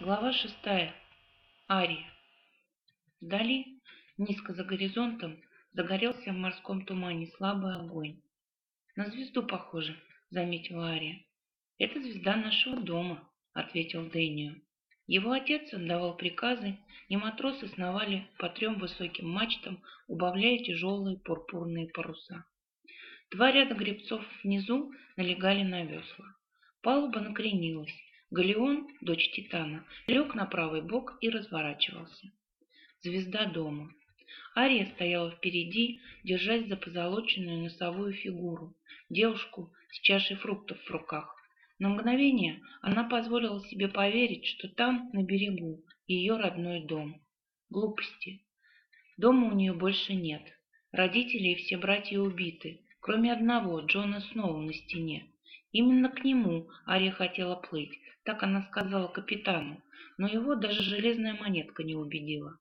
Глава шестая. Ария. Вдали, низко за горизонтом, загорелся в морском тумане слабый огонь. «На звезду похоже», — заметила Ария. «Это звезда нашего дома», — ответил Дэнио. Его отец отдавал приказы, и матросы сновали по трем высоким мачтам, убавляя тяжелые пурпурные паруса. Два ряда гребцов внизу налегали на весла. Палуба накренилась, Галеон, дочь Титана, лег на правый бок и разворачивался. Звезда дома. Ария стояла впереди, держась за позолоченную носовую фигуру, девушку с чашей фруктов в руках. На мгновение она позволила себе поверить, что там, на берегу, ее родной дом. Глупости. Дома у нее больше нет. Родители и все братья убиты, кроме одного, Джона Сноу на стене. Именно к нему Ария хотела плыть, так она сказала капитану, но его даже железная монетка не убедила.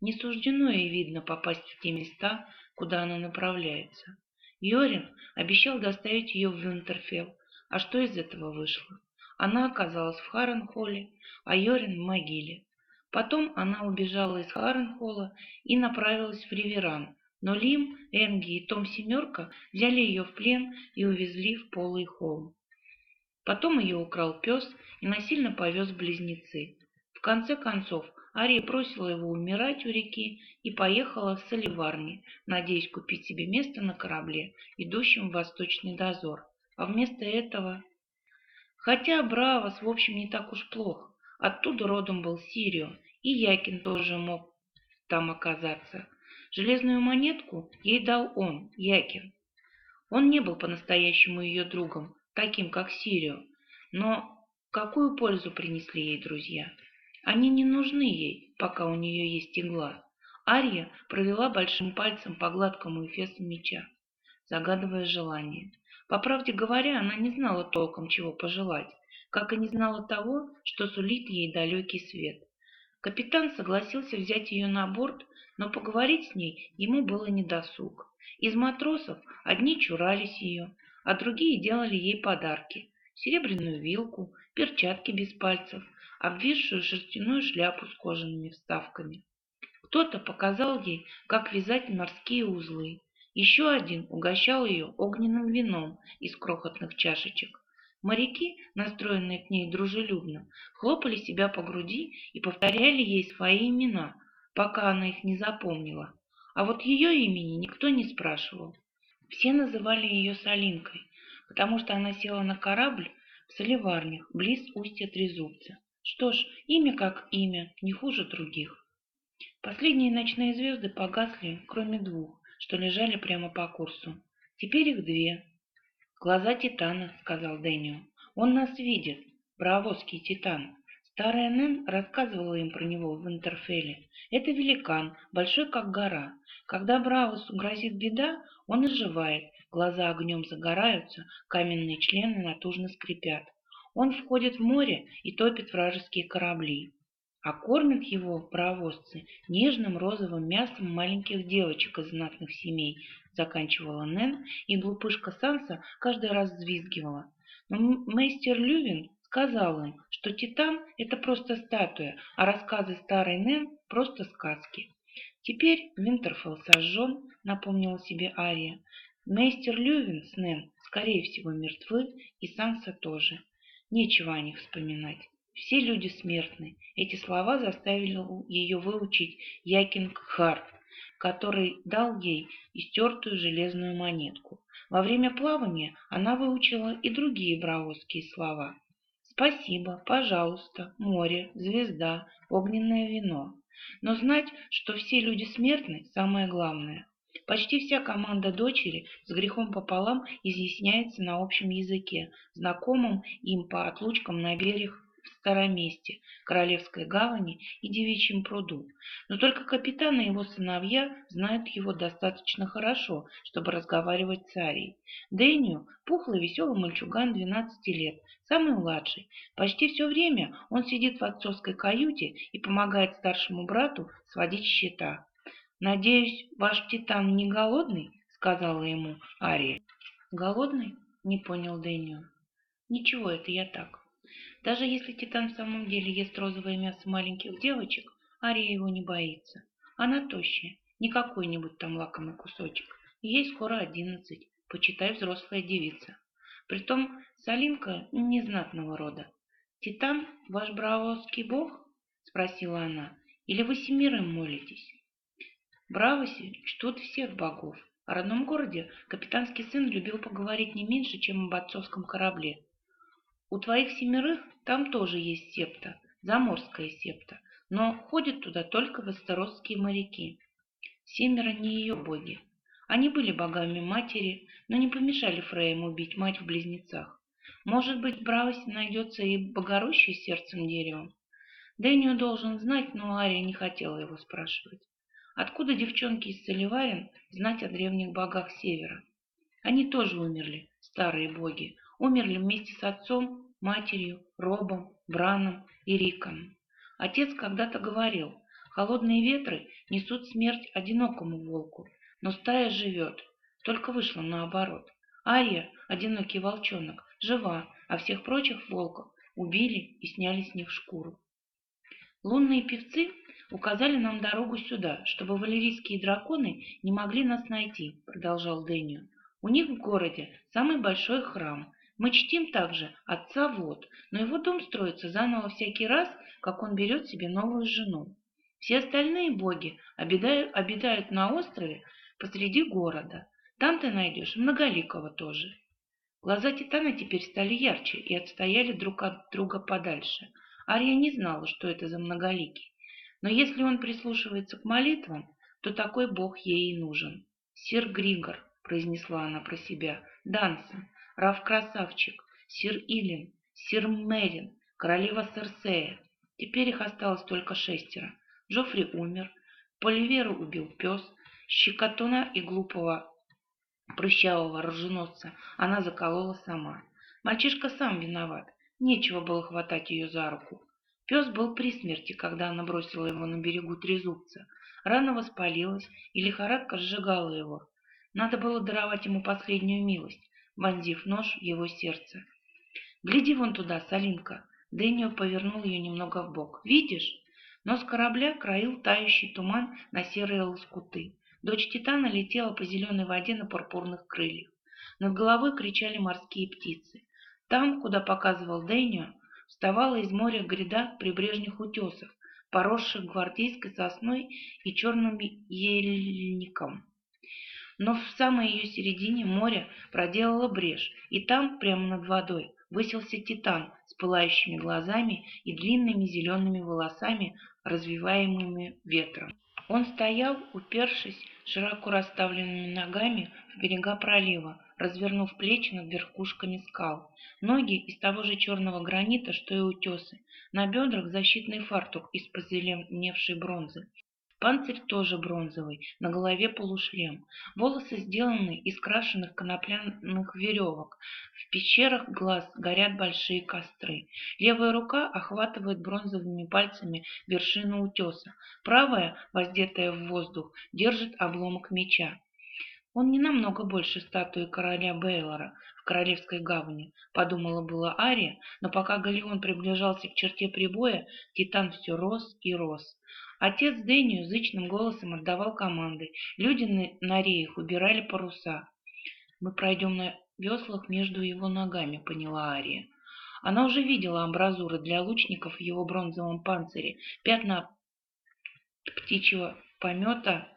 Не суждено ей, видно, попасть в те места, куда она направляется. Йорин обещал доставить ее в Винтерфелл, а что из этого вышло? Она оказалась в Харренхолле, а Йорин в могиле. Потом она убежала из Харренхолла и направилась в Риверан, но Лим, Энги и Том Семерка взяли ее в плен и увезли в Полый холм. Потом ее украл пес и насильно повез близнецы. В конце концов, Ария бросила его умирать у реки и поехала в Соливарни, надеясь купить себе место на корабле, идущем в восточный дозор. А вместо этого... Хотя Бравос, в общем, не так уж плох. Оттуда родом был Сирио, и Якин тоже мог там оказаться. Железную монетку ей дал он, Якин. Он не был по-настоящему ее другом, таким как Сирио, но какую пользу принесли ей друзья? Они не нужны ей, пока у нее есть игла. Ария провела большим пальцем по гладкому эфесу меча, загадывая желание. По правде говоря, она не знала толком, чего пожелать, как и не знала того, что сулит ей далекий свет. Капитан согласился взять ее на борт, но поговорить с ней ему было недосуг. Из матросов одни чурались ее, а другие делали ей подарки – серебряную вилку, перчатки без пальцев, обвисшую шерстяную шляпу с кожаными вставками. Кто-то показал ей, как вязать морские узлы. Еще один угощал ее огненным вином из крохотных чашечек. Моряки, настроенные к ней дружелюбно, хлопали себя по груди и повторяли ей свои имена, пока она их не запомнила. А вот ее имени никто не спрашивал. Все называли ее Солинкой, потому что она села на корабль в Соливарнях, близ устья Трезубца. Что ж, имя как имя, не хуже других. Последние ночные звезды погасли, кроме двух, что лежали прямо по курсу. Теперь их две. «Глаза Титана», — сказал Дэнио. «Он нас видит. Бравоский Титан. Старая Нэн рассказывала им про него в Интерфеле. Это великан, большой как гора. Когда Браусу грозит беда, он оживает, глаза огнем загораются, каменные члены натужно скрипят. Он входит в море и топит вражеские корабли. А кормят его паровозцы нежным розовым мясом маленьких девочек из знатных семей, заканчивала Нэн, и глупышка Санса каждый раз взвизгивала. Но мейстер Лювин сказал им, что Титан – это просто статуя, а рассказы старой Нэн – просто сказки. Теперь Винтерфелл сожжен, напомнила себе Ария. Мейстер Лювин с Нэн, скорее всего, мертвы, и Санса тоже. Нечего о них вспоминать. Все люди смертны. Эти слова заставили ее выучить Якин Кхар, который дал ей истертую железную монетку. Во время плавания она выучила и другие браузские слова. Спасибо, пожалуйста, море, звезда, огненное вино. Но знать, что все люди смертны, самое главное. Почти вся команда дочери с грехом пополам изъясняется на общем языке, знакомом им по отлучкам на берег в Староместе, Королевской гавани и Девичьем пруду. Но только капитан и его сыновья знают его достаточно хорошо, чтобы разговаривать с Арией. Дэнию – пухлый веселый мальчуган 12 лет, самый младший. Почти все время он сидит в отцовской каюте и помогает старшему брату сводить счета. «Надеюсь, ваш Титан не голодный?» — сказала ему Ария. «Голодный?» — не понял Дэнио. «Ничего, это я так». Даже если Титан в самом деле ест розовое мясо маленьких девочек, Ария его не боится. Она тощая, не какой-нибудь там лакомый кусочек. Ей скоро одиннадцать, почитай взрослая девица. Притом Салинка незнатного рода. «Титан – ваш бравовский бог?» – спросила она. «Или вы семерым молитесь?» Бравоси чтут всех богов. О родном городе капитанский сын любил поговорить не меньше, чем об отцовском корабле. У твоих семерых там тоже есть септа, заморская септа, но ходят туда только вестеросские моряки. Семеро не ее боги. Они были богами матери, но не помешали Фреям убить мать в близнецах. Может быть, в Бравосе найдется и богорущий сердцем дерево? Дэнио должен знать, но Ария не хотела его спрашивать. Откуда девчонки из Соливарин знать о древних богах Севера? Они тоже умерли, старые боги, умерли вместе с отцом, матерью, Робом, Браном и Риком. Отец когда-то говорил, холодные ветры несут смерть одинокому волку, но стая живет, только вышло наоборот. Ария, одинокий волчонок, жива, а всех прочих волков убили и сняли с них шкуру. Лунные певцы указали нам дорогу сюда, чтобы валерийские драконы не могли нас найти, продолжал Дэнио. У них в городе самый большой храм. Мы чтим также отца Вод, но его дом строится заново всякий раз, как он берет себе новую жену. Все остальные боги обитают, на острове посреди города. Там ты найдешь многоликого тоже. Глаза Титана теперь стали ярче и отстояли друг от друга подальше. Ария не знала, что это за многоликий. Но если он прислушивается к молитвам, то такой бог ей и нужен. «Сир Григор», — произнесла она про себя, — «Дансон, Раф Красавчик, Сир Илин, Сир Мерин, королева Серсея. Теперь их осталось только шестеро. Джоффри умер, Поливеру убил пес, щекотуна и глупого прыщавого роженосца она заколола сама. Мальчишка сам виноват, нечего было хватать ее за руку. Пес был при смерти, когда она бросила его на берегу трезубца. Рана воспалилась, и лихорадка сжигала его. Надо было даровать ему последнюю милость, вонзив нож в его сердце. «Гляди вон туда, Салинка!» Дэниел повернул ее немного в бок. «Видишь?» Нос корабля краил тающий туман на серые лоскуты. Дочь Титана летела по зеленой воде на пурпурных крыльях. Над головой кричали морские птицы. Там, куда показывал Дэнио, вставала из моря гряда прибрежных утесов, поросших гвардейской сосной и черным ельником. Но в самой ее середине море проделало брешь, и там, прямо над водой, высился титан с пылающими глазами и длинными зелеными волосами, развиваемыми ветром. Он стоял, упершись широко расставленными ногами в берега пролива, развернув плечи над верхушками скал. Ноги из того же черного гранита, что и утесы. На бедрах защитный фартук из позеленевшей бронзы. Панцирь тоже бронзовый, на голове полушлем. Волосы сделаны из крашеных конопляных веревок. В пещерах глаз горят большие костры. Левая рука охватывает бронзовыми пальцами вершину утеса. Правая, воздетая в воздух, держит обломок меча. Он не намного больше статуи короля Бейлора в Королевской гавани, подумала была Ария, но пока Галеон приближался к черте прибоя, Титан все рос и рос. Отец Дэнию зычным голосом отдавал команды. Люди на, реях убирали паруса. «Мы пройдем на веслах между его ногами», — поняла Ария. Она уже видела амбразуры для лучников в его бронзовом панцире, пятна птичьего помета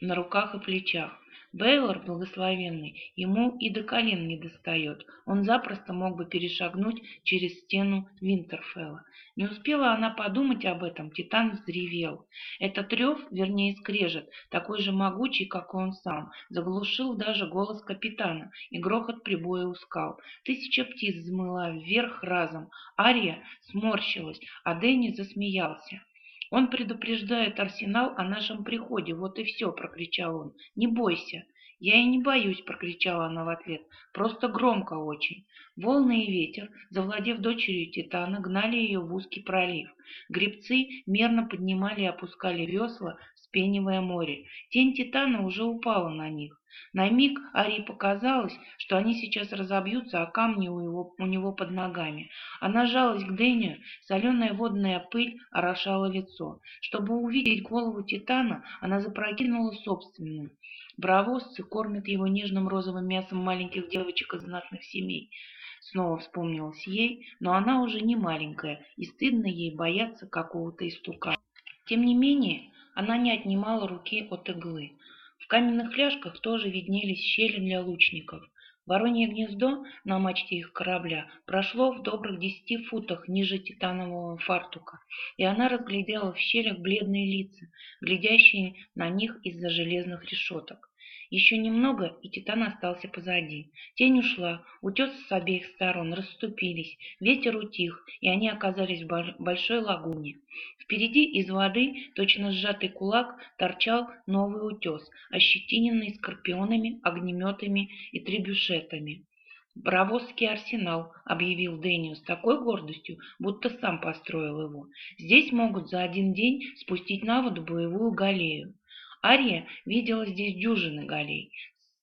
на руках и плечах. Бейлор, благословенный, ему и до колен не достает. Он запросто мог бы перешагнуть через стену Винтерфелла. Не успела она подумать об этом, Титан взревел. Этот рев, вернее скрежет, такой же могучий, как он сам, заглушил даже голос капитана и грохот прибоя у скал. Тысяча птиц взмыла вверх разом. Ария сморщилась, а Дэнни засмеялся. «Он предупреждает Арсенал о нашем приходе, вот и все!» — прокричал он. «Не бойся!» «Я и не боюсь!» — прокричала она в ответ. «Просто громко очень!» Волны и ветер, завладев дочерью Титана, гнали ее в узкий пролив. Гребцы мерно поднимали и опускали весла, вспенивая море. Тень Титана уже упала на них. На миг Арии показалось, что они сейчас разобьются о камни у, его, у него под ногами. Она жалась к Дэнию, соленая водная пыль орошала лицо. Чтобы увидеть голову Титана, она запрокинула собственную. Бравосцы кормят его нежным розовым мясом маленьких девочек из знатных семей. Снова вспомнилось ей, но она уже не маленькая, и стыдно ей бояться какого-то истука. Тем не менее, она не отнимала руки от иглы. В каменных ляжках тоже виднелись щели для лучников. Воронье гнездо на мачте их корабля прошло в добрых десяти футах ниже титанового фартука, и она разглядела в щелях бледные лица, глядящие на них из-за железных решеток. Еще немного, и Титан остался позади. Тень ушла, утесы с обеих сторон расступились, ветер утих, и они оказались в большой лагуне. Впереди из воды, точно сжатый кулак, торчал новый утес, ощетиненный скорпионами, огнеметами и требюшетами. «Бравосский арсенал», — объявил Дэниел с такой гордостью, будто сам построил его. «Здесь могут за один день спустить на воду боевую галею. Ария видела здесь дюжины галей,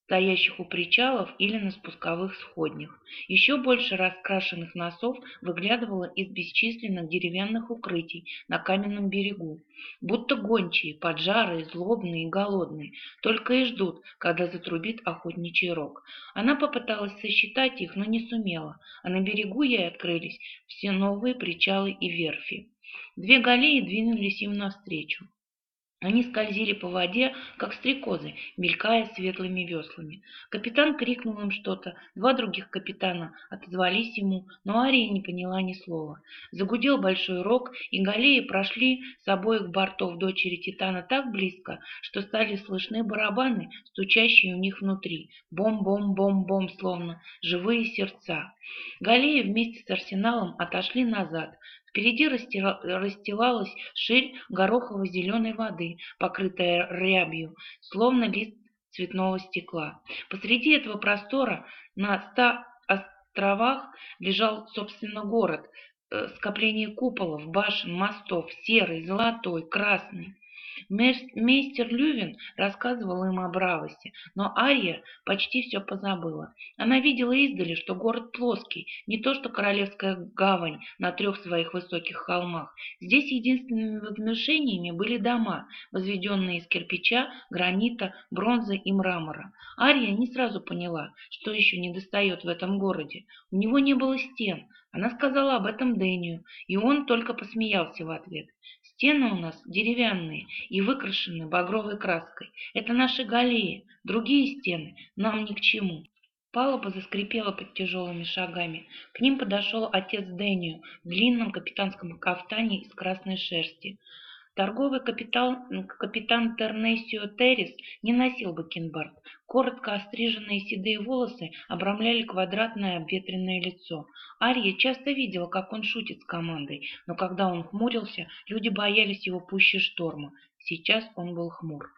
стоящих у причалов или на спусковых сходнях. Еще больше раскрашенных носов выглядывало из бесчисленных деревянных укрытий на каменном берегу. Будто гончие, поджарые, злобные и голодные, только и ждут, когда затрубит охотничий рог. Она попыталась сосчитать их, но не сумела, а на берегу ей открылись все новые причалы и верфи. Две галеи двинулись им навстречу. Они скользили по воде, как стрекозы, мелькая светлыми веслами. Капитан крикнул им что-то, два других капитана отозвались ему, но Ария не поняла ни слова. Загудел большой рог, и галеи прошли с обоих бортов дочери Титана так близко, что стали слышны барабаны, стучащие у них внутри. Бом-бом-бом-бом, словно живые сердца. Галеи вместе с арсеналом отошли назад, Впереди расстилалась ширь горохово-зеленой воды, покрытая рябью, словно лист цветного стекла. Посреди этого простора на ста островах лежал, собственно, город, э, скопление куполов, башен, мостов, серый, золотой, красный. Мейстер Лювин рассказывал им о Бравости, но Ария почти все позабыла. Она видела издали, что город плоский, не то что Королевская гавань на трех своих высоких холмах. Здесь единственными возвышениями были дома, возведенные из кирпича, гранита, бронзы и мрамора. Ария не сразу поняла, что еще не достает в этом городе. У него не было стен. Она сказала об этом Дэнию, и он только посмеялся в ответ. Стены у нас деревянные и выкрашены багровой краской. Это наши галеи, другие стены нам ни к чему. Палуба заскрипела под тяжелыми шагами. К ним подошел отец Дэнию в длинном капитанском кафтане из красной шерсти. Торговый капитан, капитан Тернесио Террис не носил бакенбард. Коротко остриженные седые волосы обрамляли квадратное обветренное лицо. Ария часто видела, как он шутит с командой, но когда он хмурился, люди боялись его пуще шторма. Сейчас он был хмур.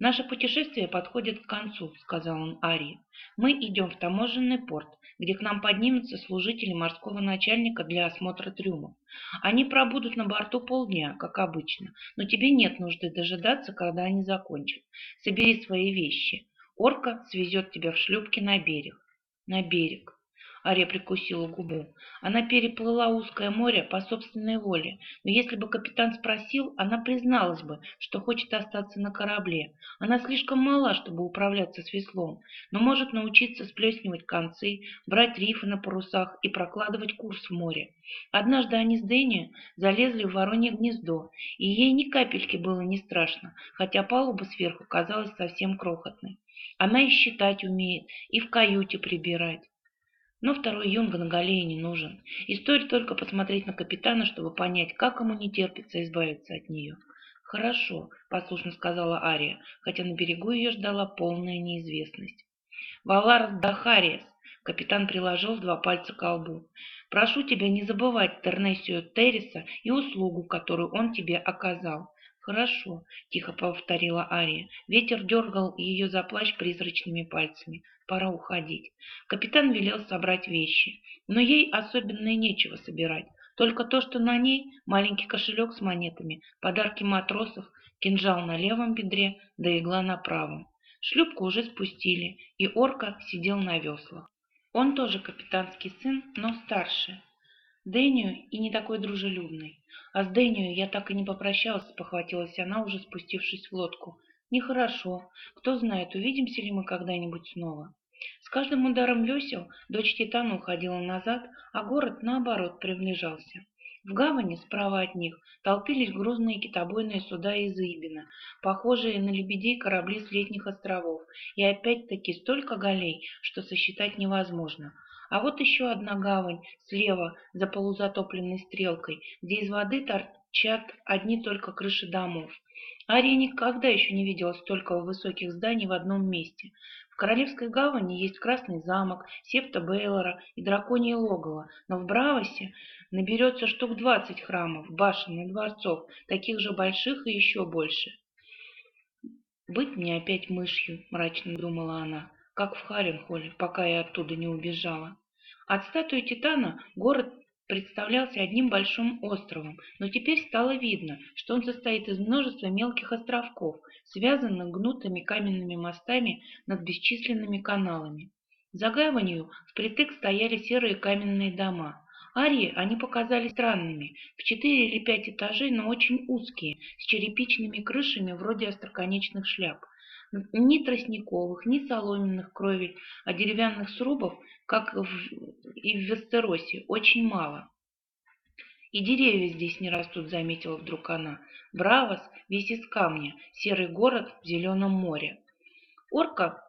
«Наше путешествие подходит к концу», — сказал он Арии. «Мы идем в таможенный порт, где к нам поднимутся служители морского начальника для осмотра трюмов. Они пробудут на борту полдня, как обычно, но тебе нет нужды дожидаться, когда они закончат. Собери свои вещи. Орка свезет тебя в шлюпке на берег». «На берег», Ария прикусила губу. Она переплыла узкое море по собственной воле, но если бы капитан спросил, она призналась бы, что хочет остаться на корабле. Она слишком мала, чтобы управляться с веслом, но может научиться сплеснивать концы, брать рифы на парусах и прокладывать курс в море. Однажды они с Дэнни залезли в воронье гнездо, и ей ни капельки было не страшно, хотя палуба сверху казалась совсем крохотной. Она и считать умеет, и в каюте прибирать. Но второй юнга на галее не нужен, и стоит только посмотреть на капитана, чтобы понять, как ему не терпится избавиться от нее. «Хорошо», — послушно сказала Ария, хотя на берегу ее ждала полная неизвестность. «Валар Дахариес», — капитан приложил два пальца к лбу, — «прошу тебя не забывать Тернесию Терриса и услугу, которую он тебе оказал. «Хорошо», — тихо повторила Ария. Ветер дергал ее за плащ призрачными пальцами. «Пора уходить». Капитан велел собрать вещи. Но ей особенно и нечего собирать. Только то, что на ней маленький кошелек с монетами, подарки матросов, кинжал на левом бедре, да игла на правом. Шлюпку уже спустили, и орка сидел на веслах. Он тоже капитанский сын, но старше. Дэнию и не такой дружелюбный. А с Дэнию я так и не попрощалась, похватилась она, уже спустившись в лодку. Нехорошо. Кто знает, увидимся ли мы когда-нибудь снова. С каждым ударом весел дочь Титана уходила назад, а город, наоборот, приближался. В гавани, справа от них, толпились грузные китобойные суда из Ибина, похожие на лебедей корабли с летних островов, и опять-таки столько галей, что сосчитать невозможно. А вот еще одна гавань, слева, за полузатопленной стрелкой, где из воды торчат одни только крыши домов. Ария никогда еще не видела столько высоких зданий в одном месте. Королевской гавани есть Красный замок, Септа Бейлора и Драконье логово, но в Бравосе наберется штук двадцать храмов, башен и дворцов, таких же больших и еще больше. «Быть мне опять мышью», — мрачно думала она, — «как в Харенхоле, пока я оттуда не убежала». От статуи Титана город представлялся одним большим островом, но теперь стало видно, что он состоит из множества мелких островков, связанных гнутыми каменными мостами над бесчисленными каналами. За гаванью впритык стояли серые каменные дома. Арии они показались странными, в четыре или пять этажей, но очень узкие, с черепичными крышами вроде остроконечных шляп. Ни тростниковых, ни соломенных кровель, а деревянных срубов, как в, и в Вестеросе, очень мало. И деревья здесь не растут, заметила вдруг она. Бравос весь из камня, серый город в зеленом море. Орка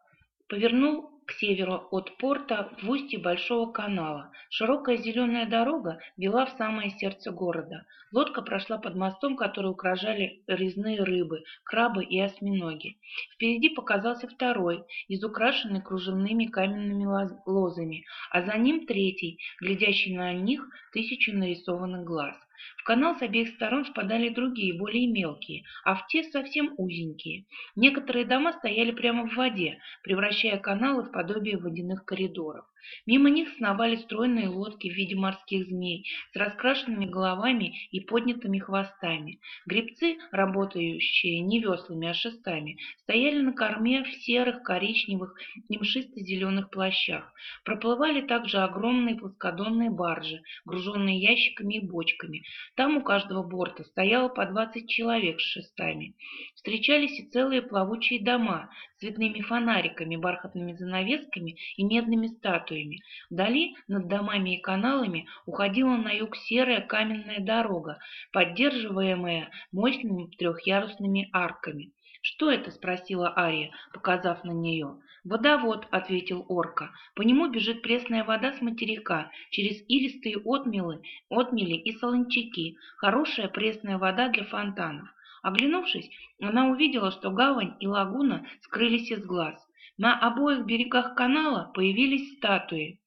повернул к северу от порта в устье Большого канала. Широкая зеленая дорога вела в самое сердце города. Лодка прошла под мостом, который украшали резные рыбы, крабы и осьминоги. Впереди показался второй, изукрашенный кружевными каменными лозами, а за ним третий, глядящий на них тысячу нарисованных глаз. В канал с обеих сторон впадали другие, более мелкие, а в те совсем узенькие. Некоторые дома стояли прямо в воде, превращая каналы в подобие водяных коридоров. Мимо них сновали стройные лодки в виде морских змей с раскрашенными головами и поднятыми хвостами. Гребцы, работающие не веслами, а шестами, стояли на корме в серых, коричневых и мшисто-зеленых плащах. Проплывали также огромные плоскодонные баржи, груженные ящиками и бочками. Там у каждого борта стояло по двадцать человек с шестами. Встречались и целые плавучие дома с цветными фонариками, бархатными занавесками и медными статуями статуями. Вдали, над домами и каналами, уходила на юг серая каменная дорога, поддерживаемая мощными трехъярусными арками. «Что это?» — спросила Ария, показав на нее. «Водовод», — ответил Орка. «По нему бежит пресная вода с материка, через илистые отмелы, отмели и солончаки. Хорошая пресная вода для фонтанов». Оглянувшись, она увидела, что гавань и лагуна скрылись из глаз. На обоих берегах канала появились статуи.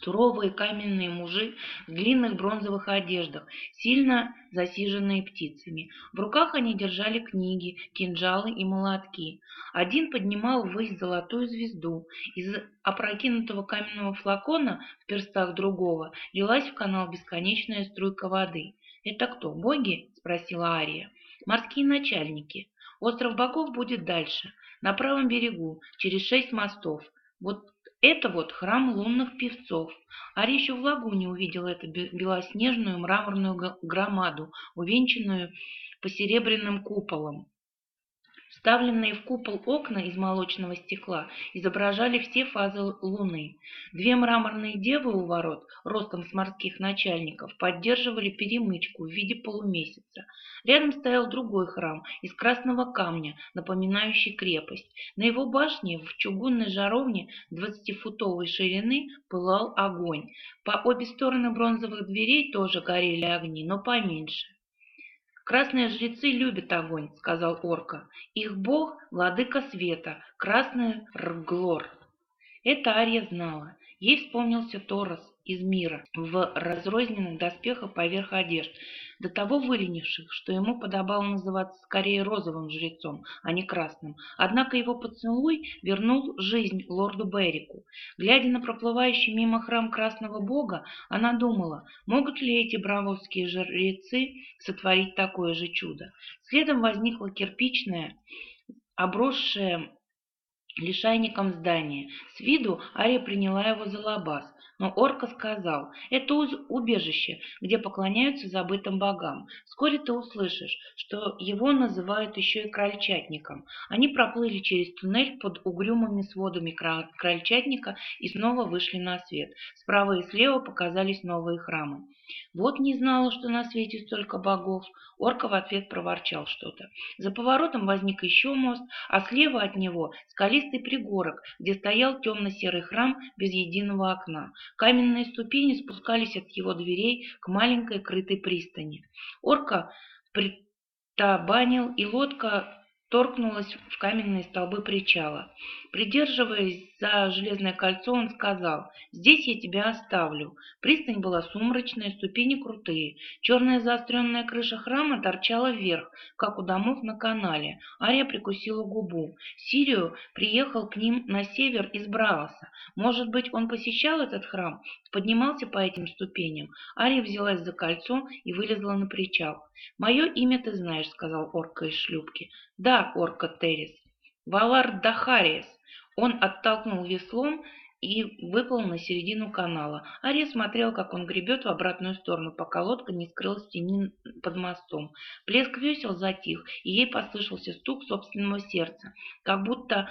Суровые каменные мужи в длинных бронзовых одеждах, сильно засиженные птицами. В руках они держали книги, кинжалы и молотки. Один поднимал ввысь золотую звезду. Из опрокинутого каменного флакона в перстах другого лилась в канал бесконечная струйка воды. «Это кто, боги?» — спросила Ария. «Морские начальники. Остров богов будет дальше на правом берегу, через шесть мостов. Вот это вот храм лунных певцов. Ари еще в лагуне увидел эту белоснежную мраморную громаду, увенчанную посеребряным куполом. Вставленные в купол окна из молочного стекла изображали все фазы луны. Две мраморные девы у ворот, ростом с морских начальников, поддерживали перемычку в виде полумесяца. Рядом стоял другой храм из красного камня, напоминающий крепость. На его башне в чугунной жаровне двадцатифутовой ширины пылал огонь. По обе стороны бронзовых дверей тоже горели огни, но поменьше. «Красные жрецы любят огонь», — сказал Орка. «Их бог — владыка света, красный Рглор». Это Ария знала. Ей вспомнился Торос, из мира в разрозненных доспехах поверх одежд, до того выленивших, что ему подобало называться скорее розовым жрецом, а не красным. Однако его поцелуй вернул жизнь лорду Берику. Глядя на проплывающий мимо храм красного бога, она думала, могут ли эти бравовские жрецы сотворить такое же чудо. Следом возникла кирпичная, обросшая лишайником здание. С виду Ария приняла его за лабаз, но Орка сказал, это убежище, где поклоняются забытым богам. Вскоре ты услышишь, что его называют еще и крольчатником. Они проплыли через туннель под угрюмыми сводами крольчатника и снова вышли на свет. Справа и слева показались новые храмы. Вот не знала, что на свете столько богов. Орка в ответ проворчал что-то. За поворотом возник еще мост, а слева от него скалистый пригорок, где стоял темно-серый храм без единого окна. Каменные ступени спускались от его дверей к маленькой крытой пристани. Орка притабанил, и лодка торкнулась в каменные столбы причала. Придерживаясь за железное кольцо, он сказал, «Здесь я тебя оставлю». Пристань была сумрачная, ступени крутые. Черная заостренная крыша храма торчала вверх, как у домов на канале. Ария прикусила губу. Сирию приехал к ним на север из Браоса. Может быть, он посещал этот храм, поднимался по этим ступеням. Ария взялась за кольцо и вылезла на причал. «Мое имя ты знаешь», — сказал орка из шлюпки. «Да, орка Террис. Валар Дахариес». Он оттолкнул веслом и выплыл на середину канала. Ария смотрел, как он гребет в обратную сторону, пока лодка не скрылась в тени под мостом. Плеск весел затих, и ей послышался стук собственного сердца, как будто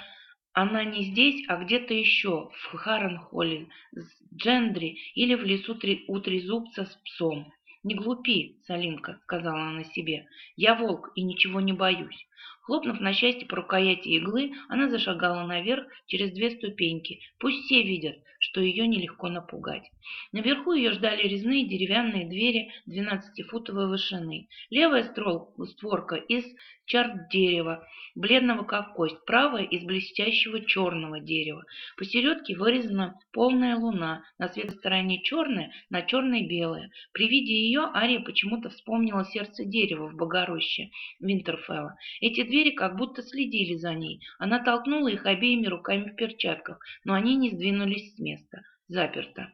она не здесь, а где-то еще, в Харенхолле, с Джендри или в лесу у Трезубца с псом. «Не глупи, Салинка», — сказала она себе. «Я волк и ничего не боюсь». Хлопнув на счастье по рукояти иглы, она зашагала наверх через две ступеньки. Пусть все видят, что ее нелегко напугать. Наверху ее ждали резные деревянные двери двенадцатифутовой вышины. Левая створка из чарт дерева, бледного как кость, правая из блестящего черного дерева. Посередке вырезана полная луна, на светлой стороне черная, на черной белая. При виде ее Ария почему-то вспомнила сердце дерева в Богороще Винтерфелла. Эти двери как будто следили за ней. Она толкнула их обеими руками в перчатках, но они не сдвинулись с места. Заперто.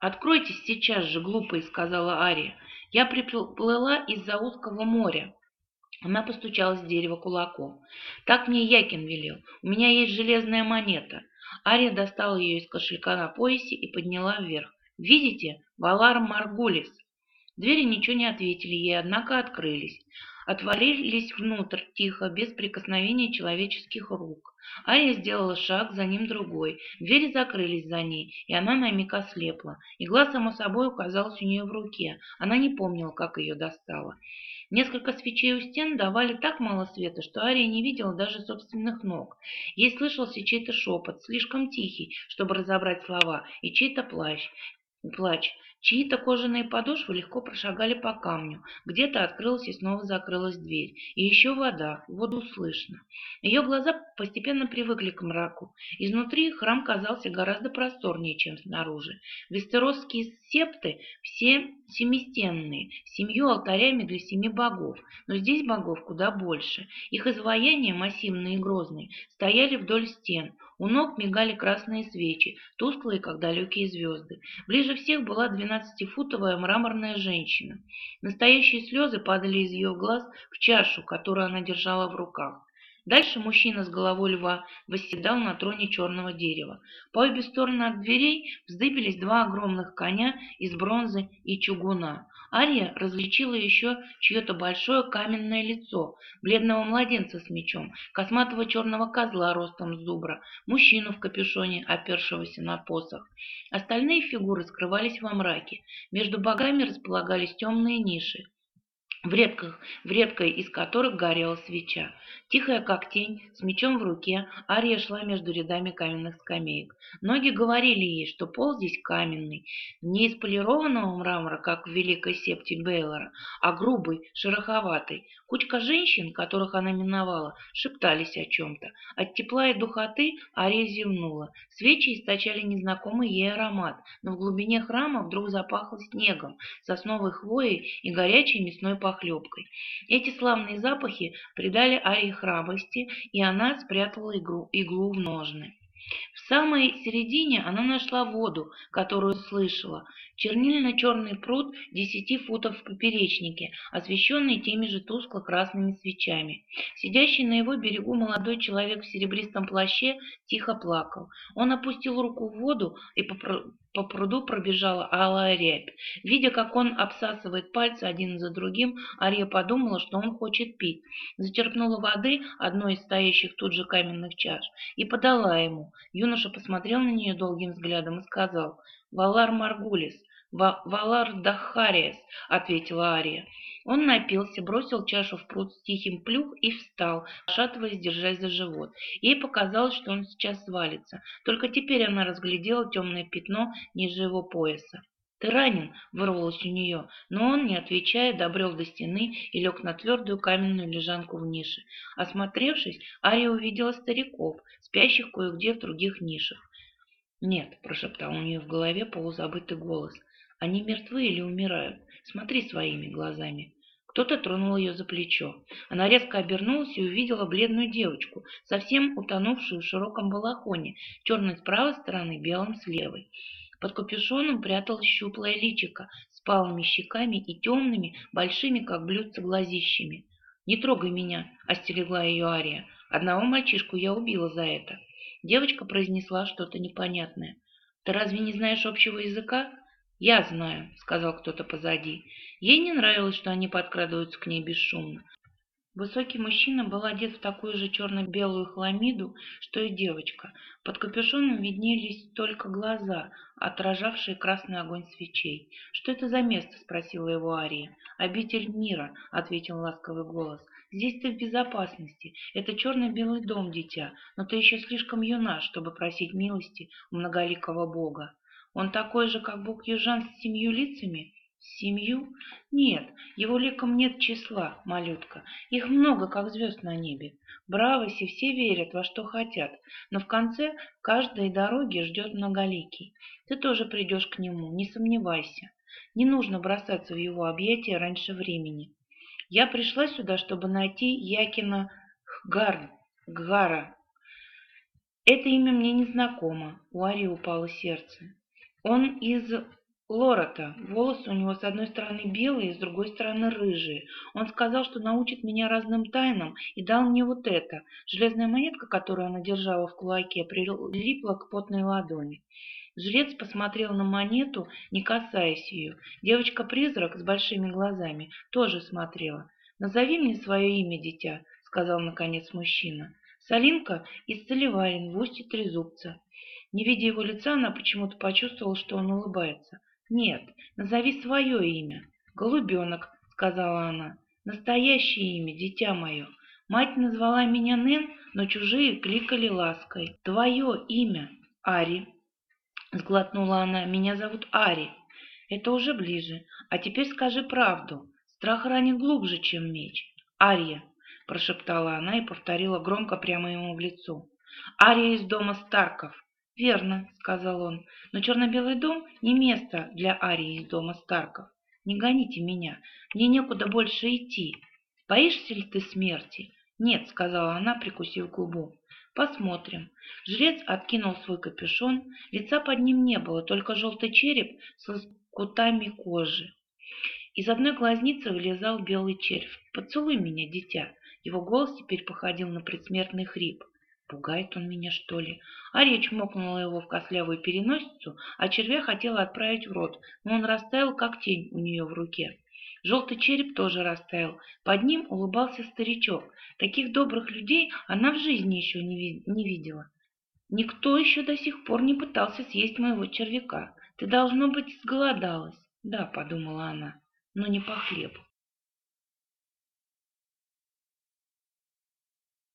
«Откройтесь сейчас же, глупые», — сказала Ария. «Я приплыла из-за узкого моря». Она постучала с дерева кулаком. «Так мне Якин велел. У меня есть железная монета». Ария достала ее из кошелька на поясе и подняла вверх. «Видите? Валар Маргулис». Двери ничего не ответили ей, однако открылись. Отвалились внутрь, тихо, без прикосновения человеческих рук. Ария сделала шаг, за ним другой. Двери закрылись за ней, и она на миг ослепла. Игла, само собой, оказалась у нее в руке. Она не помнила, как ее достала. Несколько свечей у стен давали так мало света, что Ария не видела даже собственных ног. Ей слышался чей-то шепот, слишком тихий, чтобы разобрать слова, и чей-то плащ. Плач. Чьи-то кожаные подошвы легко прошагали по камню. Где-то открылась и снова закрылась дверь. И еще вода. Воду слышно. Ее глаза постепенно привыкли к мраку. Изнутри храм казался гораздо просторнее, чем снаружи. Вестеросские септы все семистенные, семью алтарями для семи богов. Но здесь богов куда больше. Их изваяния, массивные и грозные, стояли вдоль стен. У ног мигали красные свечи, тусклые, как далекие звезды. Ближе всех была двенадцатифутовая мраморная женщина. Настоящие слезы падали из ее глаз в чашу, которую она держала в руках. Дальше мужчина с головой льва восседал на троне черного дерева. По обе стороны от дверей вздыбились два огромных коня из бронзы и чугуна. Ария различила еще чье-то большое каменное лицо, бледного младенца с мечом, косматого черного козла ростом с зубра, мужчину в капюшоне, опершегося на посох. Остальные фигуры скрывались во мраке. Между богами располагались темные ниши. В, редких, в редкой из которых горела свеча. Тихая, как тень, с мечом в руке, Ария шла между рядами каменных скамеек. Ноги говорили ей, что пол здесь каменный, не из полированного мрамора, как в Великой Септе Бейлора, а грубый, шероховатый. Кучка женщин, которых она миновала, шептались о чем-то. От тепла и духоты Ария зевнула. Свечи источали незнакомый ей аромат, но в глубине храма вдруг запахло снегом, сосновой хвоей и горячей мясной пахло похлебкой. Эти славные запахи придали Арии храбрости, и она спрятала иглу, иглу в ножны. В самой середине она нашла воду, которую слышала. Чернильно-черный пруд десяти футов в поперечнике, освещенный теми же тускло-красными свечами. Сидящий на его берегу молодой человек в серебристом плаще тихо плакал. Он опустил руку в воду, и по, пруду пробежала алая рябь. Видя, как он обсасывает пальцы один за другим, Ария подумала, что он хочет пить. Зачерпнула воды одной из стоящих тут же каменных чаш и подала ему. Юноша посмотрел на нее долгим взглядом и сказал «Валар Маргулис, Валар Дахариес», — ответила Ария. Он напился, бросил чашу в пруд с тихим плюх и встал, шатываясь, держась за живот. Ей показалось, что он сейчас свалится. Только теперь она разглядела темное пятно ниже его пояса. «Ты ранен!» — вырвалось у нее, но он, не отвечая, добрел до стены и лег на твердую каменную лежанку в нише. Осмотревшись, Ария увидела стариков, спящих кое-где в других нишах. «Нет», — прошептал у нее в голове полузабытый голос, — «они мертвы или умирают? Смотри своими глазами». Кто-то тронул ее за плечо. Она резко обернулась и увидела бледную девочку, совсем утонувшую в широком балахоне, черной с правой стороны, белым с левой. Под капюшоном пряталась щуплая личика с палыми щеками и темными, большими, как блюдца, глазищами. «Не трогай меня!» — остерегла ее Ария. «Одного мальчишку я убила за это». Девочка произнесла что-то непонятное. «Ты разве не знаешь общего языка?» «Я знаю», — сказал кто-то позади. Ей не нравилось, что они подкрадываются к ней бесшумно. Высокий мужчина был одет в такую же черно-белую хламиду, что и девочка. Под капюшоном виднелись только глаза, отражавшие красный огонь свечей. «Что это за место?» — спросила его Ария. «Обитель мира», — ответил ласковый голос. «Здесь ты в безопасности. Это черно-белый дом, дитя, но ты еще слишком юна, чтобы просить милости у многоликого бога. Он такой же, как бог южан с семью лицами?» Семью? Нет, его ликом нет числа, малютка. Их много, как звезд на небе. Бравоси все верят во что хотят, но в конце каждой дороги ждет многоликий. Ты тоже придешь к нему, не сомневайся. Не нужно бросаться в его объятия раньше времени. Я пришла сюда, чтобы найти Якина Хгар, Гара. Это имя мне не знакомо. У Ари упало сердце. Он из Лорота. Волосы у него с одной стороны белые, с другой стороны рыжие. Он сказал, что научит меня разным тайнам, и дал мне вот это. Железная монетка, которую она держала в кулаке, прилипла к потной ладони. Жрец посмотрел на монету, не касаясь ее. Девочка-призрак с большими глазами тоже смотрела. «Назови мне свое имя, дитя», — сказал наконец мужчина. «Салинка из Соливарин в устье Трезубца». Не видя его лица, она почему-то почувствовала, что он улыбается. «Нет, назови свое имя». «Голубенок», — сказала она. «Настоящее имя, дитя мое. Мать назвала меня Нэн, но чужие кликали лаской. Твое имя, Ари». Сглотнула она. «Меня зовут Ари». «Это уже ближе. А теперь скажи правду. Страх ранит глубже, чем меч». «Ария», — прошептала она и повторила громко прямо ему в лицо. «Ария из дома Старков». «Верно», — сказал он, — «но черно-белый дом не место для Арии из дома Старков. Не гоните меня, мне некуда больше идти. Боишься ли ты смерти?» «Нет», — сказала она, прикусив губу. «Посмотрим». Жрец откинул свой капюшон, лица под ним не было, только желтый череп с кутами кожи. Из одной глазницы вылезал белый червь. «Поцелуй меня, дитя». Его голос теперь походил на предсмертный хрип. Пугает он меня, что ли? Ария чмокнула его в кослявую переносицу, а червя хотела отправить в рот, но он растаял, как тень у нее в руке. Желтый череп тоже растаял. Под ним улыбался старичок. Таких добрых людей она в жизни еще не, не видела. Никто еще до сих пор не пытался съесть моего червяка. Ты, должно быть, сголодалась. Да, подумала она, но не по хлебу.